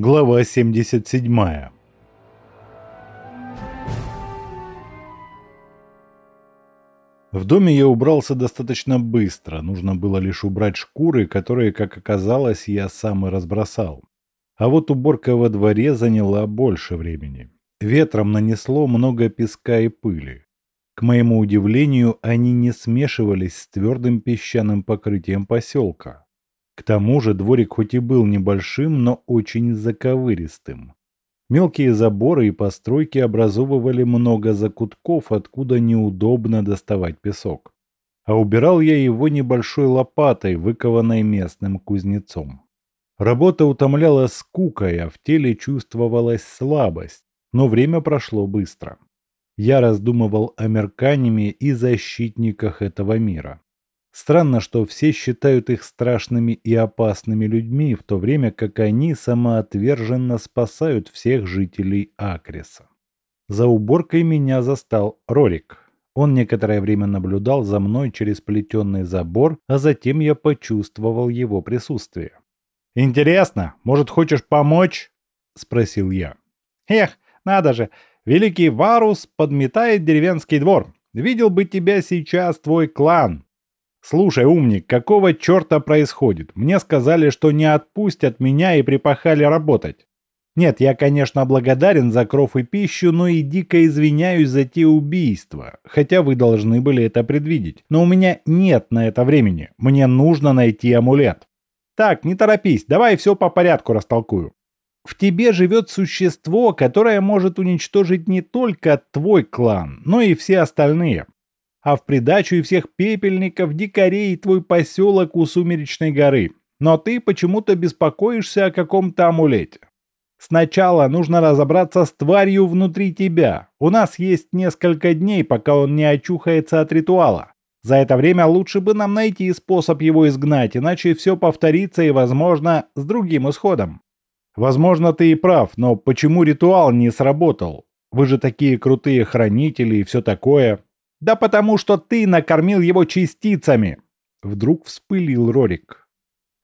Глава 77 В доме я убрался достаточно быстро, нужно было лишь убрать шкуры, которые, как оказалось, я сам и разбросал. А вот уборка во дворе заняла больше времени. Ветром нанесло много песка и пыли. К моему удивлению, они не смешивались с твердым песчаным покрытием поселка. К тому же дворик хоть и был небольшим, но очень заковыристым. Мелкие заборы и постройки образовывали много закутков, откуда неудобно доставать песок. А убирал я его небольшой лопатой, выкованной местным кузнецом. Работа утомляла скукой, а в теле чувствовалась слабость, но время прошло быстро. Я раздумывал о Мерканиме и защитниках этого мира. Странно, что все считают их страшными и опасными людьми, в то время как они самоотверженно спасают всех жителей Акриса. За уборкой меня застал Рорик. Он некоторое время наблюдал за мной через плетенный забор, а затем я почувствовал его присутствие. «Интересно, может, хочешь помочь?» – спросил я. «Эх, надо же, великий Варус подметает деревенский двор. Видел бы тебя сейчас твой клан, «Слушай, умник, какого черта происходит? Мне сказали, что не отпустят меня и припахали работать. Нет, я, конечно, благодарен за кров и пищу, но и дико извиняюсь за те убийства, хотя вы должны были это предвидеть. Но у меня нет на это времени, мне нужно найти амулет. Так, не торопись, давай все по порядку растолкую. В тебе живет существо, которое может уничтожить не только твой клан, но и все остальные а в придачу и всех пепельников, дикарей и твой поселок у Сумеречной горы. Но ты почему-то беспокоишься о каком-то амулете. Сначала нужно разобраться с тварью внутри тебя. У нас есть несколько дней, пока он не очухается от ритуала. За это время лучше бы нам найти способ его изгнать, иначе все повторится и, возможно, с другим исходом. Возможно, ты и прав, но почему ритуал не сработал? Вы же такие крутые хранители и все такое. Да потому что ты накормил его частицами!» Вдруг вспылил Рорик.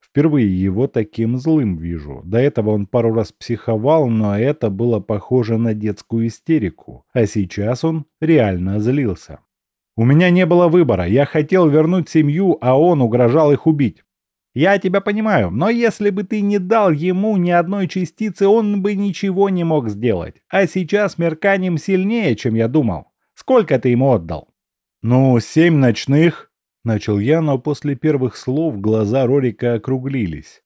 Впервые его таким злым вижу. До этого он пару раз психовал, но это было похоже на детскую истерику. А сейчас он реально злился. «У меня не было выбора. Я хотел вернуть семью, а он угрожал их убить. Я тебя понимаю, но если бы ты не дал ему ни одной частицы, он бы ничего не мог сделать. А сейчас Мерканим сильнее, чем я думал. Сколько ты ему отдал?» «Ну, семь ночных», — начал я, но после первых слов глаза Рорика округлились.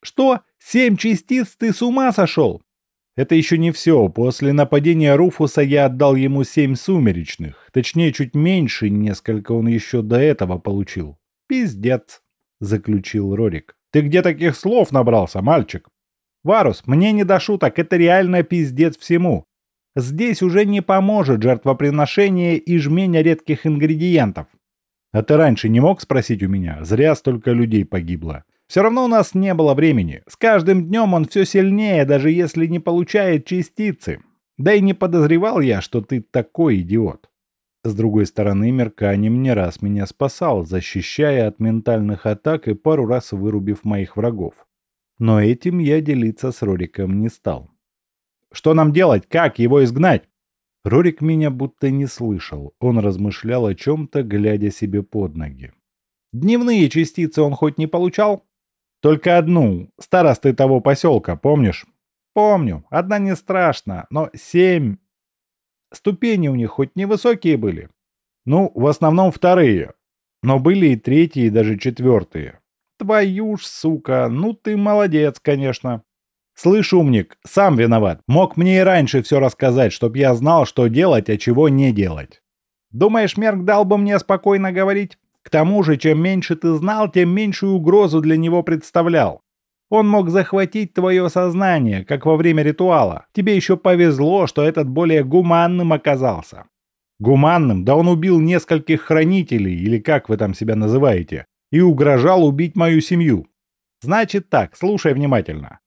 «Что? Семь частиц? Ты с ума сошел?» Это еще не все. После нападения Руфуса я отдал ему семь сумеречных. Точнее, чуть меньше, несколько он еще до этого получил. «Пиздец», — заключил Рорик. «Ты где таких слов набрался, мальчик?» «Варус, мне не до шуток, это реально пиздец всему. Здесь уже не поможет жертвоприношение и жмение редких ингредиентов. А ты раньше не мог спросить у меня? Зря столько людей погибло. Все равно у нас не было времени. С каждым днем он все сильнее, даже если не получает частицы. Да и не подозревал я, что ты такой идиот. С другой стороны, Мерканем не раз меня спасал, защищая от ментальных атак и пару раз вырубив моих врагов. Но этим я делиться с Рориком не стал. Что нам делать? Как его изгнать?» Рорик меня будто не слышал. Он размышлял о чем-то, глядя себе под ноги. «Дневные частицы он хоть не получал?» «Только одну. Старосты того поселка, помнишь?» «Помню. Одна не страшно, но семь...» «Ступени у них хоть невысокие были?» «Ну, в основном вторые. Но были и третьи, и даже четвертые». «Твою ж, сука, ну ты молодец, конечно». «Слышь, умник, сам виноват. Мог мне и раньше все рассказать, чтоб я знал, что делать, а чего не делать». «Думаешь, Мерк дал бы мне спокойно говорить? К тому же, чем меньше ты знал, тем меньшую угрозу для него представлял. Он мог захватить твое сознание, как во время ритуала. Тебе еще повезло, что этот более гуманным оказался». «Гуманным? Да он убил нескольких хранителей, или как вы там себя называете, и угрожал убить мою семью». «Значит так, слушай внимательно.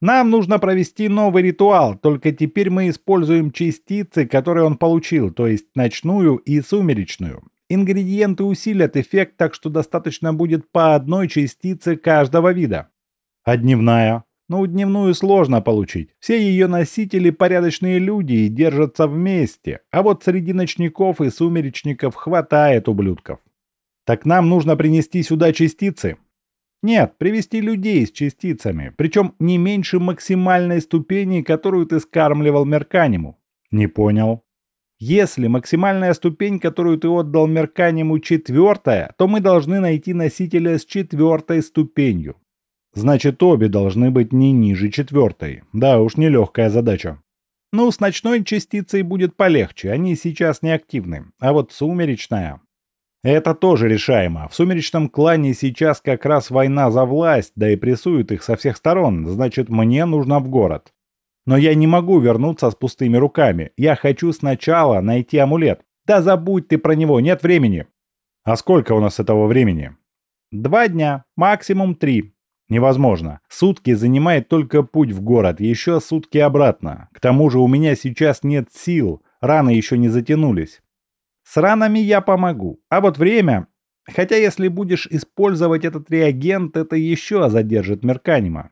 Нам нужно провести новый ритуал, только теперь мы используем частицы, которые он получил, то есть ночную и сумеречную. Ингредиенты усилят эффект, так что достаточно будет по одной частице каждого вида. А дневная? Ну, дневную сложно получить. Все ее носители порядочные люди и держатся вместе. А вот среди ночников и сумеречников хватает ублюдков. Так нам нужно принести сюда частицы? Нет, привести людей с частицами, причем не меньше максимальной ступени, которую ты скармливал Мерканиму. Не понял. Если максимальная ступень, которую ты отдал Мерканиму, четвертая, то мы должны найти носителя с четвертой ступенью. Значит, обе должны быть не ниже четвертой. Да уж, нелегкая задача. Ну, с ночной частицей будет полегче, они сейчас не активны. А вот сумеречная... Это тоже решаемо. В сумеречном клане сейчас как раз война за власть, да и прессуют их со всех сторон. Значит, мне нужно в город. Но я не могу вернуться с пустыми руками. Я хочу сначала найти амулет. Да забудь ты про него, нет времени. А сколько у нас этого времени? Два дня, максимум три. Невозможно. Сутки занимает только путь в город, еще сутки обратно. К тому же у меня сейчас нет сил, раны еще не затянулись. С ранами я помогу, а вот время... Хотя если будешь использовать этот реагент, это еще задержит Мерканима.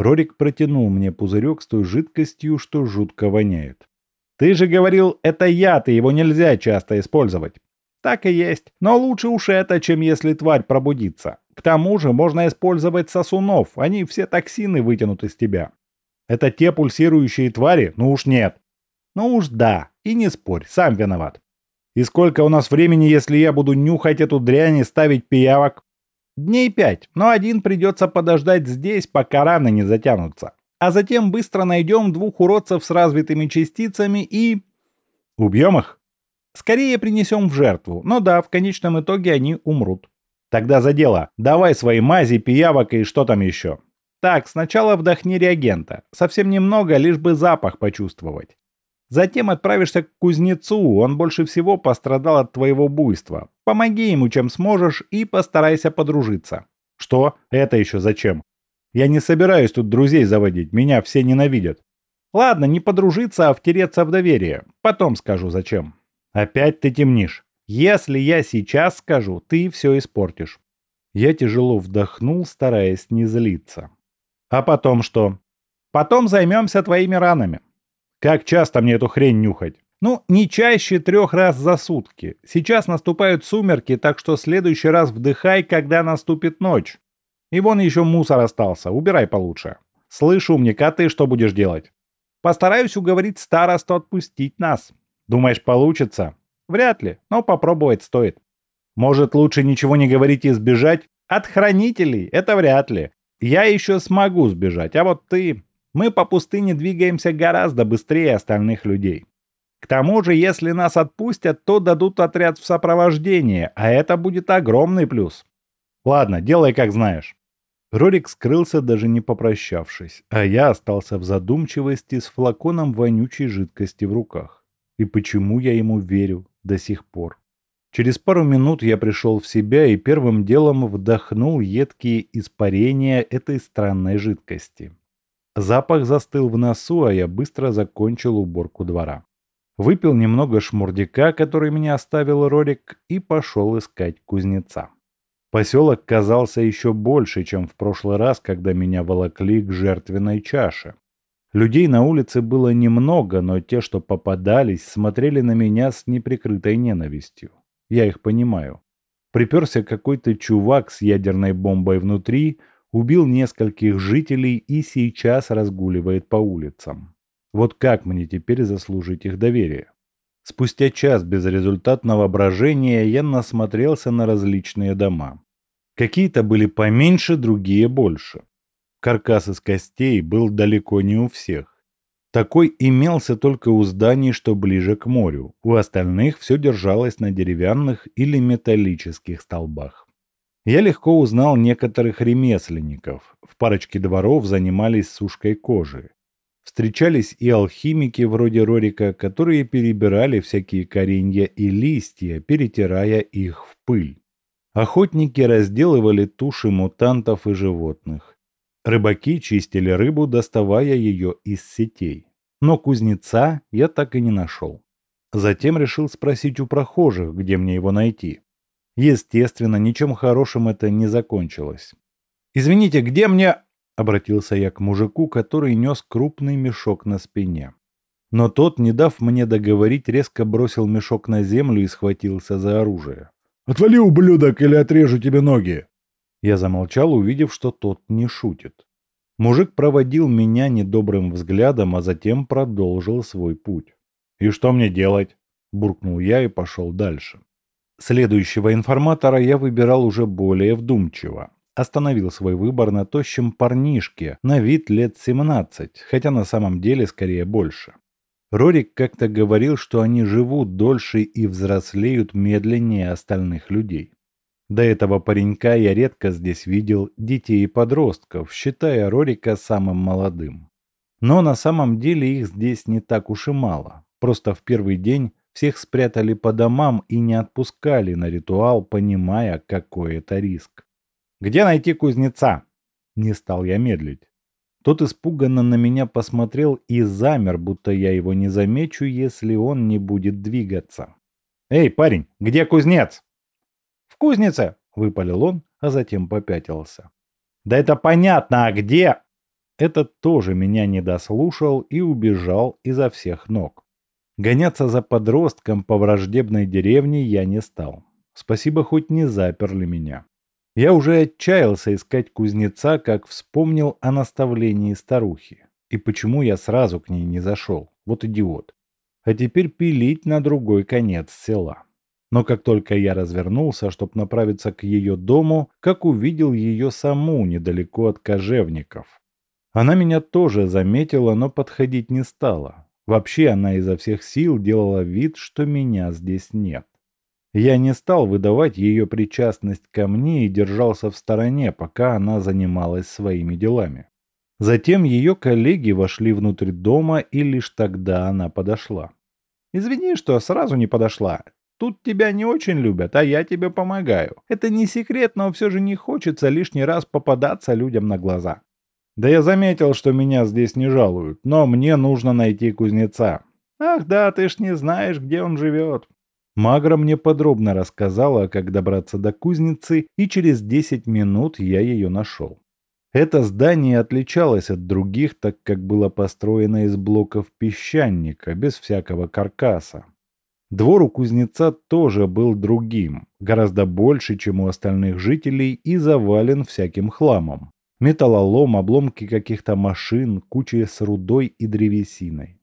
Рорик протянул мне пузырек с той жидкостью, что жутко воняет. «Ты же говорил, это яд, и его нельзя часто использовать». «Так и есть. Но лучше уж это, чем если тварь пробудится. К тому же можно использовать сосунов, они все токсины вытянут из тебя». «Это те пульсирующие твари? Ну уж нет». «Ну уж да. И не спорь, сам виноват». «И сколько у нас времени, если я буду нюхать эту дрянь и ставить пиявок?» Дней пять, но один придется подождать здесь, пока раны не затянутся. А затем быстро найдем двух уродцев с развитыми частицами и... Убьем их? Скорее принесем в жертву, но да, в конечном итоге они умрут. Тогда за дело. Давай свои мази, пиявок и что там еще. Так, сначала вдохни реагента. Совсем немного, лишь бы запах почувствовать. Затем отправишься к кузнецу, он больше всего пострадал от твоего буйства. Помоги ему, чем сможешь, и постарайся подружиться. Что? Это еще зачем? Я не собираюсь тут друзей заводить, меня все ненавидят. Ладно, не подружиться, а втереться в доверие. Потом скажу зачем. Опять ты темнишь. Если я сейчас скажу, ты все испортишь. Я тяжело вдохнул, стараясь не злиться. А потом что? Потом займемся твоими ранами. Как часто мне эту хрень нюхать? Ну, не чаще трех раз за сутки. Сейчас наступают сумерки, так что следующий раз вдыхай, когда наступит ночь. И вон еще мусор остался, убирай получше. Слышь, умник, а ты что будешь делать? Постараюсь уговорить старосту отпустить нас. Думаешь, получится? Вряд ли, но попробовать стоит. Может, лучше ничего не говорить и сбежать? От хранителей? Это вряд ли. Я еще смогу сбежать, а вот ты... Мы по пустыне двигаемся гораздо быстрее остальных людей. К тому же, если нас отпустят, то дадут отряд в сопровождение, а это будет огромный плюс. Ладно, делай как знаешь. Рорик скрылся, даже не попрощавшись, а я остался в задумчивости с флаконом вонючей жидкости в руках. И почему я ему верю до сих пор? Через пару минут я пришел в себя и первым делом вдохнул едкие испарения этой странной жидкости. Запах застыл в носу, а я быстро закончил уборку двора. Выпил немного шмурдяка, который мне оставил Рорик, и пошел искать кузнеца. Поселок казался еще больше, чем в прошлый раз, когда меня волокли к жертвенной чаше. Людей на улице было немного, но те, что попадались, смотрели на меня с неприкрытой ненавистью. Я их понимаю. Приперся какой-то чувак с ядерной бомбой внутри, убил нескольких жителей и сейчас разгуливает по улицам. Вот как мне теперь заслужить их доверие? Спустя час безрезультатного брожения я насмотрелся на различные дома. Какие-то были поменьше, другие больше. Каркас из костей был далеко не у всех. Такой имелся только у зданий, что ближе к морю. У остальных все держалось на деревянных или металлических столбах. Я легко узнал некоторых ремесленников. В парочке дворов занимались сушкой кожи. Встречались и алхимики вроде Рорика, которые перебирали всякие коренья и листья, перетирая их в пыль. Охотники разделывали туши мутантов и животных. Рыбаки чистили рыбу, доставая ее из сетей. Но кузнеца я так и не нашел. Затем решил спросить у прохожих, где мне его найти. Естественно, ничем хорошим это не закончилось. «Извините, где мне...» Обратился я к мужику, который нес крупный мешок на спине. Но тот, не дав мне договорить, резко бросил мешок на землю и схватился за оружие. «Отвали, ублюдок, или отрежу тебе ноги!» Я замолчал, увидев, что тот не шутит. Мужик проводил меня недобрым взглядом, а затем продолжил свой путь. «И что мне делать?» – буркнул я и пошел дальше. Следующего информатора я выбирал уже более вдумчиво. Остановил свой выбор на тощем парнишке, на вид лет 17, хотя на самом деле скорее больше. Рорик как-то говорил, что они живут дольше и взрослеют медленнее остальных людей. До этого паренька я редко здесь видел детей и подростков, считая Рорика самым молодым. Но на самом деле их здесь не так уж и мало. Просто в первый день всех спрятали по домам и не отпускали на ритуал, понимая, какой это риск. «Где найти кузнеца?» Не стал я медлить. Тот испуганно на меня посмотрел и замер, будто я его не замечу, если он не будет двигаться. «Эй, парень, где кузнец?» кузнице!» — выпалил он, а затем попятился. «Да это понятно, а где?» Этот тоже меня не дослушал и убежал изо всех ног. Гоняться за подростком по враждебной деревне я не стал. Спасибо, хоть не заперли меня. Я уже отчаялся искать кузнеца, как вспомнил о наставлении старухи. И почему я сразу к ней не зашел? Вот идиот. А теперь пилить на другой конец села. Но как только я развернулся, чтобы направиться к ее дому, как увидел ее саму недалеко от кожевников. Она меня тоже заметила, но подходить не стала. Вообще она изо всех сил делала вид, что меня здесь нет. Я не стал выдавать ее причастность ко мне и держался в стороне, пока она занималась своими делами. Затем ее коллеги вошли внутрь дома, и лишь тогда она подошла. «Извини, что сразу не подошла. Тут тебя не очень любят, а я тебе помогаю. Это не секрет, но все же не хочется лишний раз попадаться людям на глаза. Да я заметил, что меня здесь не жалуют, но мне нужно найти кузнеца. Ах да, ты ж не знаешь, где он живет. Магра мне подробно рассказала, как добраться до кузницы, и через 10 минут я ее нашел. Это здание отличалось от других, так как было построено из блоков песчаника, без всякого каркаса. Двор у кузнеца тоже был другим, гораздо больше, чем у остальных жителей, и завален всяким хламом. Металлолом, обломки каких-то машин, куча с рудой и древесиной.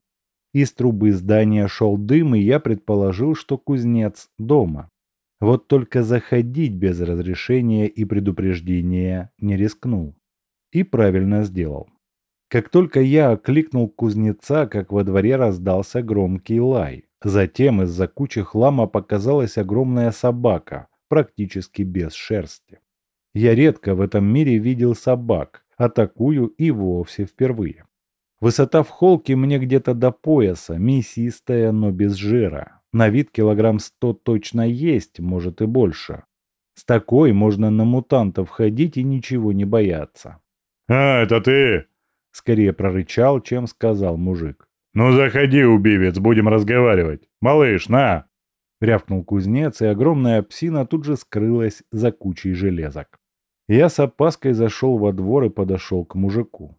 Из трубы здания шел дым, и я предположил, что кузнец дома. Вот только заходить без разрешения и предупреждения не рискнул. И правильно сделал. Как только я окликнул кузнеца, как во дворе раздался громкий лай. Затем из-за кучи хлама показалась огромная собака, практически без шерсти. Я редко в этом мире видел собак, а такую и вовсе впервые. Высота в холке мне где-то до пояса, мясистая, но без жира. На вид килограмм сто точно есть, может и больше. С такой можно на мутантов ходить и ничего не бояться. «А, это ты?» Скорее прорычал, чем сказал мужик. «Ну заходи, убивец, будем разговаривать. Малыш, на!» Рявкнул кузнец, и огромная псина тут же скрылась за кучей железок. Я с опаской зашел во двор и подошел к мужику.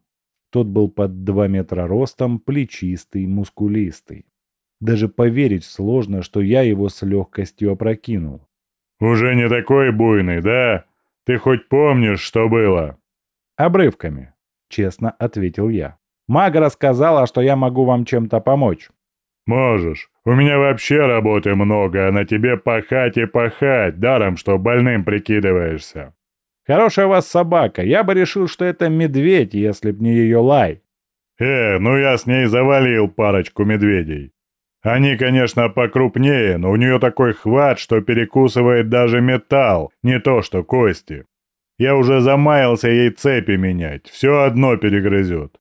Тот был под два метра ростом, плечистый, мускулистый. Даже поверить сложно, что я его с легкостью опрокинул. «Уже не такой буйный, да? Ты хоть помнишь, что было?» «Обрывками», — честно ответил я. Мага рассказала, что я могу вам чем-то помочь». «Можешь. У меня вообще работы много, а на тебе пахать и пахать, даром, что больным прикидываешься». «Хорошая у вас собака. Я бы решил, что это медведь, если б не ее лай». «Э, ну я с ней завалил парочку медведей. Они, конечно, покрупнее, но у нее такой хват, что перекусывает даже металл, не то что кости. Я уже замаялся ей цепи менять, все одно перегрызет.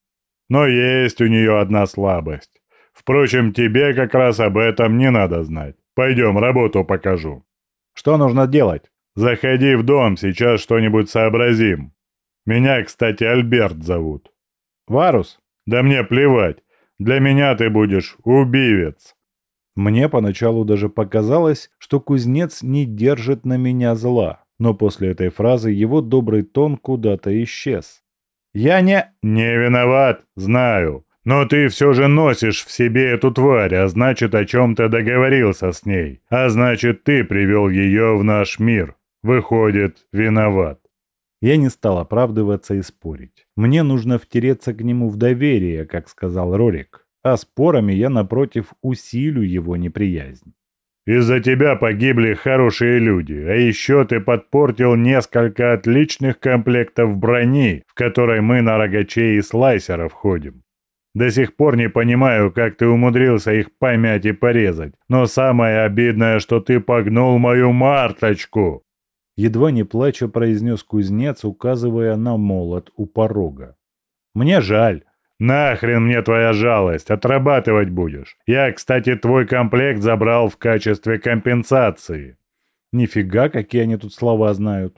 Но есть у нее одна слабость. Впрочем, тебе как раз об этом не надо знать. Пойдем, работу покажу. Что нужно делать? Заходи в дом, сейчас что-нибудь сообразим. Меня, кстати, Альберт зовут. Варус? Да мне плевать. Для меня ты будешь убивец. Мне поначалу даже показалось, что кузнец не держит на меня зла, но после этой фразы его добрый тон куда-то исчез. Я не... Не виноват, знаю. Но ты все же носишь в себе эту тварь, а значит, о чем-то договорился с ней. А значит, ты привел ее в наш мир. Выходит, виноват. Я не стал оправдываться и спорить. Мне нужно втереться к нему в доверие, как сказал Рорик. А спорами я, напротив, усилю его неприязнь. Из-за тебя погибли хорошие люди, а еще ты подпортил несколько отличных комплектов брони, в которой мы на рогачей и слайсеров ходим. До сих пор не понимаю, как ты умудрился их помять и порезать. Но самое обидное, что ты погнул мою марточку!» Едва не плача произнес кузнец, указывая на молот у порога. «Мне жаль». «Нахрен мне твоя жалость, отрабатывать будешь. Я, кстати, твой комплект забрал в качестве компенсации». «Нифига, какие они тут слова знают».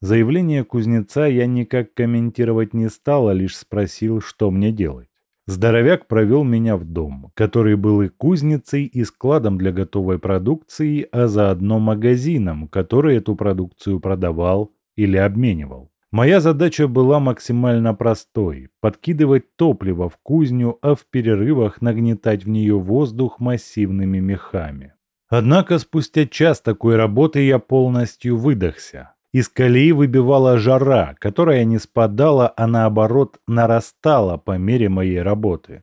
Заявление кузнеца я никак комментировать не стал, а лишь спросил, что мне делать. Здоровяк провел меня в дом, который был и кузницей, и складом для готовой продукции, а заодно магазином, который эту продукцию продавал или обменивал. Моя задача была максимально простой – подкидывать топливо в кузню, а в перерывах нагнетать в нее воздух массивными мехами. Однако спустя час такой работы я полностью выдохся. Из колеи выбивала жара, которая не спадала, а наоборот нарастала по мере моей работы.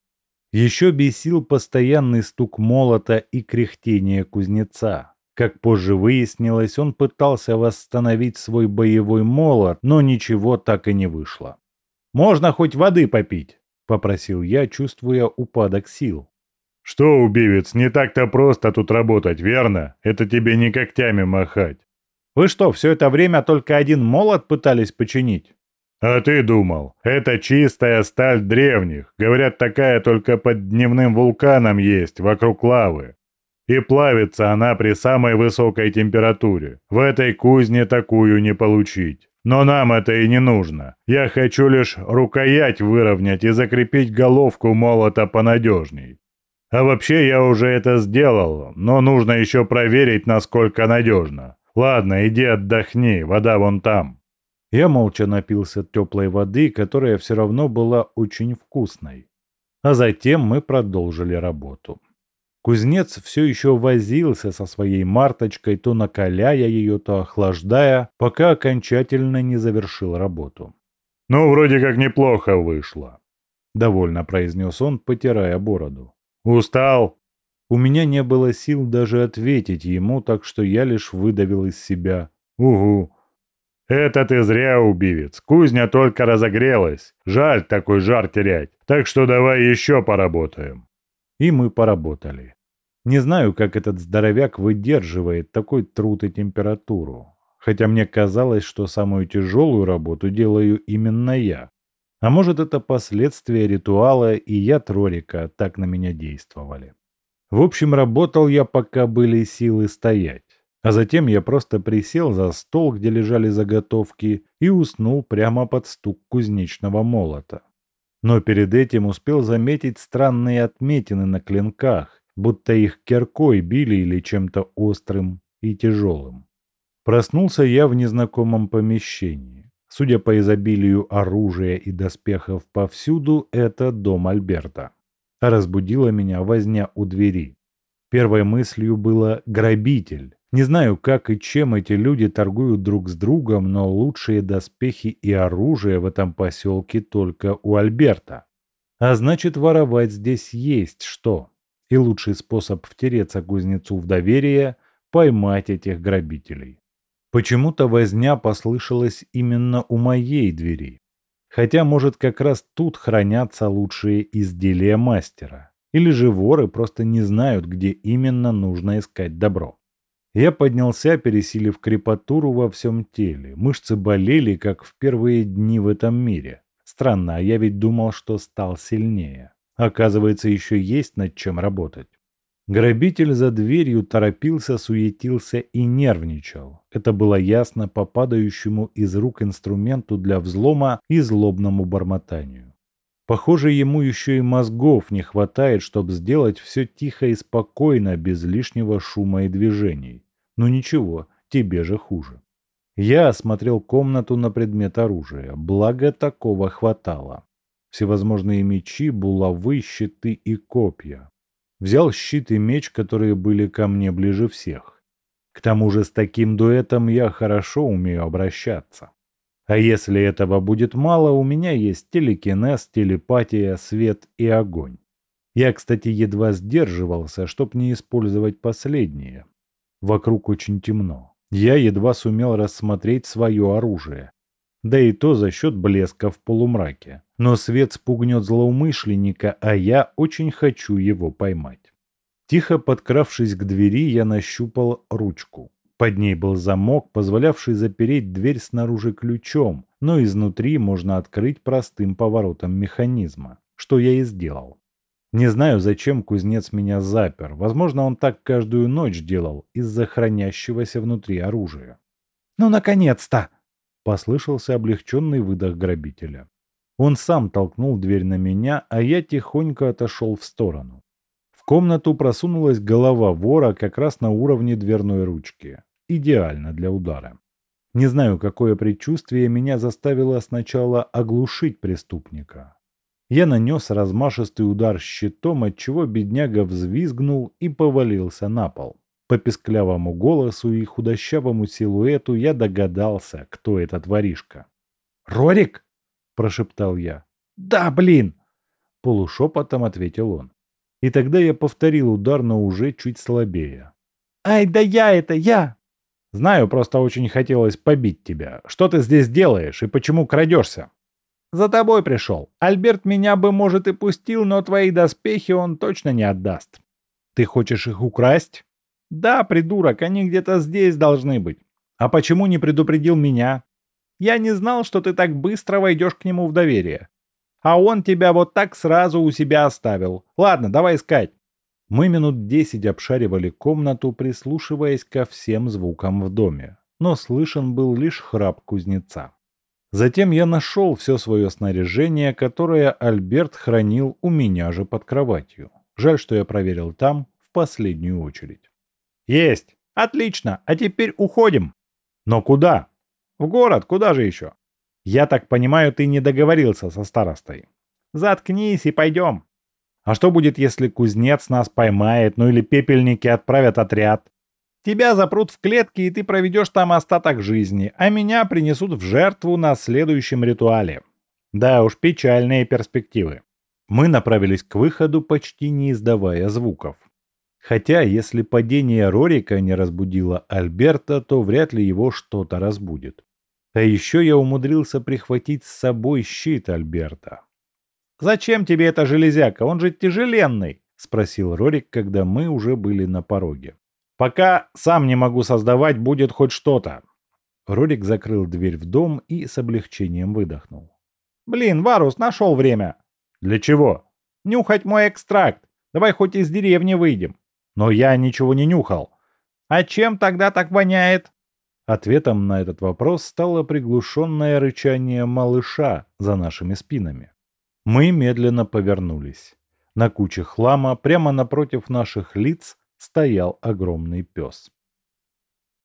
Еще бесил постоянный стук молота и кряхтение кузнеца. Как позже выяснилось, он пытался восстановить свой боевой молот, но ничего так и не вышло. «Можно хоть воды попить?» – попросил я, чувствуя упадок сил. «Что, убивец, не так-то просто тут работать, верно? Это тебе не когтями махать. Вы что, все это время только один молот пытались починить? А ты думал, это чистая сталь древних. Говорят, такая только под дневным вулканом есть, вокруг лавы. И плавится она при самой высокой температуре. В этой кузне такую не получить. Но нам это и не нужно. Я хочу лишь рукоять выровнять и закрепить головку молота понадежней. А вообще я уже это сделал, но нужно еще проверить, насколько надежно. «Ладно, иди отдохни, вода вон там». Я молча напился теплой воды, которая все равно была очень вкусной. А затем мы продолжили работу. Кузнец все еще возился со своей марточкой, то накаляя ее, то охлаждая, пока окончательно не завершил работу. «Ну, вроде как неплохо вышло», — довольно произнес он, потирая бороду. «Устал?» У меня не было сил даже ответить ему, так что я лишь выдавил из себя. «Угу». «Это ты зря, убивец. Кузня только разогрелась. Жаль такой жар терять. Так что давай еще поработаем». И мы поработали. Не знаю, как этот здоровяк выдерживает такой труд и температуру. Хотя мне казалось, что самую тяжелую работу делаю именно я. А может это последствия ритуала и яд Рорика так на меня действовали. В общем, работал я, пока были силы стоять. А затем я просто присел за стол, где лежали заготовки, и уснул прямо под стук кузнечного молота. Но перед этим успел заметить странные отметины на клинках, будто их киркой били или чем-то острым и тяжелым. Проснулся я в незнакомом помещении. Судя по изобилию оружия и доспехов повсюду, это дом Альберта разбудила меня возня у двери. Первой мыслью было «грабитель». Не знаю, как и чем эти люди торгуют друг с другом, но лучшие доспехи и оружие в этом поселке только у Альберта. А значит, воровать здесь есть что. И лучший способ втереться кузнецу в доверие – поймать этих грабителей. Почему-то возня послышалась именно у моей двери. Хотя, может, как раз тут хранятся лучшие изделия мастера. Или же воры просто не знают, где именно нужно искать добро. Я поднялся, пересилив крепатуру во всем теле. Мышцы болели, как в первые дни в этом мире. Странно, а я ведь думал, что стал сильнее. Оказывается, еще есть над чем работать. Грабитель за дверью торопился, суетился и нервничал. Это было ясно по падающему из рук инструменту для взлома и злобному бормотанию. Похоже, ему еще и мозгов не хватает, чтобы сделать все тихо и спокойно, без лишнего шума и движений. Ну ничего, тебе же хуже. Я осмотрел комнату на предмет оружия, благо такого хватало. Всевозможные мечи, булавы, щиты и копья. Взял щит и меч, которые были ко мне ближе всех. К тому же с таким дуэтом я хорошо умею обращаться. А если этого будет мало, у меня есть телекинез, телепатия, свет и огонь. Я, кстати, едва сдерживался, чтоб не использовать последнее. Вокруг очень темно. Я едва сумел рассмотреть свое оружие. Да и то за счет блеска в полумраке. Но свет спугнет злоумышленника, а я очень хочу его поймать. Тихо подкравшись к двери, я нащупал ручку. Под ней был замок, позволявший запереть дверь снаружи ключом, но изнутри можно открыть простым поворотом механизма, что я и сделал. Не знаю, зачем кузнец меня запер. Возможно, он так каждую ночь делал из-за хранящегося внутри оружия. «Ну, наконец-то!» — послышался облегченный выдох грабителя. Он сам толкнул дверь на меня, а я тихонько отошел в сторону. В комнату просунулась голова вора как раз на уровне дверной ручки. Идеально для удара. Не знаю, какое предчувствие меня заставило сначала оглушить преступника, я нанес размашистый удар щитом, отчего бедняга взвизгнул и повалился на пол. По песклявому голосу и худощавому силуэту я догадался, кто этот воришка. «Рорик?» – прошептал я. «Да, блин!» – полушепотом ответил он. И тогда я повторил удар, но уже чуть слабее. «Ай, да я это, я!» «Знаю, просто очень хотелось побить тебя. Что ты здесь делаешь и почему крадешься?» За тобой пришел. Альберт меня бы, может, и пустил, но твои доспехи он точно не отдаст. Ты хочешь их украсть? Да, придурок, они где-то здесь должны быть. А почему не предупредил меня? Я не знал, что ты так быстро войдешь к нему в доверие. А он тебя вот так сразу у себя оставил. Ладно, давай искать. Мы минут десять обшаривали комнату, прислушиваясь ко всем звукам в доме, но слышен был лишь храп кузнеца. Затем я нашел все свое снаряжение, которое Альберт хранил у меня же под кроватью. Жаль, что я проверил там в последнюю очередь. «Есть! Отлично! А теперь уходим!» «Но куда?» «В город, куда же еще?» «Я так понимаю, ты не договорился со старостой». «Заткнись и пойдем!» «А что будет, если кузнец нас поймает, ну или пепельники отправят отряд?» Тебя запрут в клетке, и ты проведешь там остаток жизни, а меня принесут в жертву на следующем ритуале. Да уж, печальные перспективы. Мы направились к выходу, почти не издавая звуков. Хотя, если падение Рорика не разбудило Альберта, то вряд ли его что-то разбудит. А еще я умудрился прихватить с собой щит Альберта. «Зачем тебе эта железяка? Он же тяжеленный!» — спросил Рорик, когда мы уже были на пороге. Пока сам не могу создавать, будет хоть что-то. Рорик закрыл дверь в дом и с облегчением выдохнул. Блин, Варус, нашел время. Для чего? Нюхать мой экстракт. Давай хоть из деревни выйдем. Но я ничего не нюхал. А чем тогда так воняет? Ответом на этот вопрос стало приглушенное рычание малыша за нашими спинами. Мы медленно повернулись. На куче хлама прямо напротив наших лиц стоял огромный пес.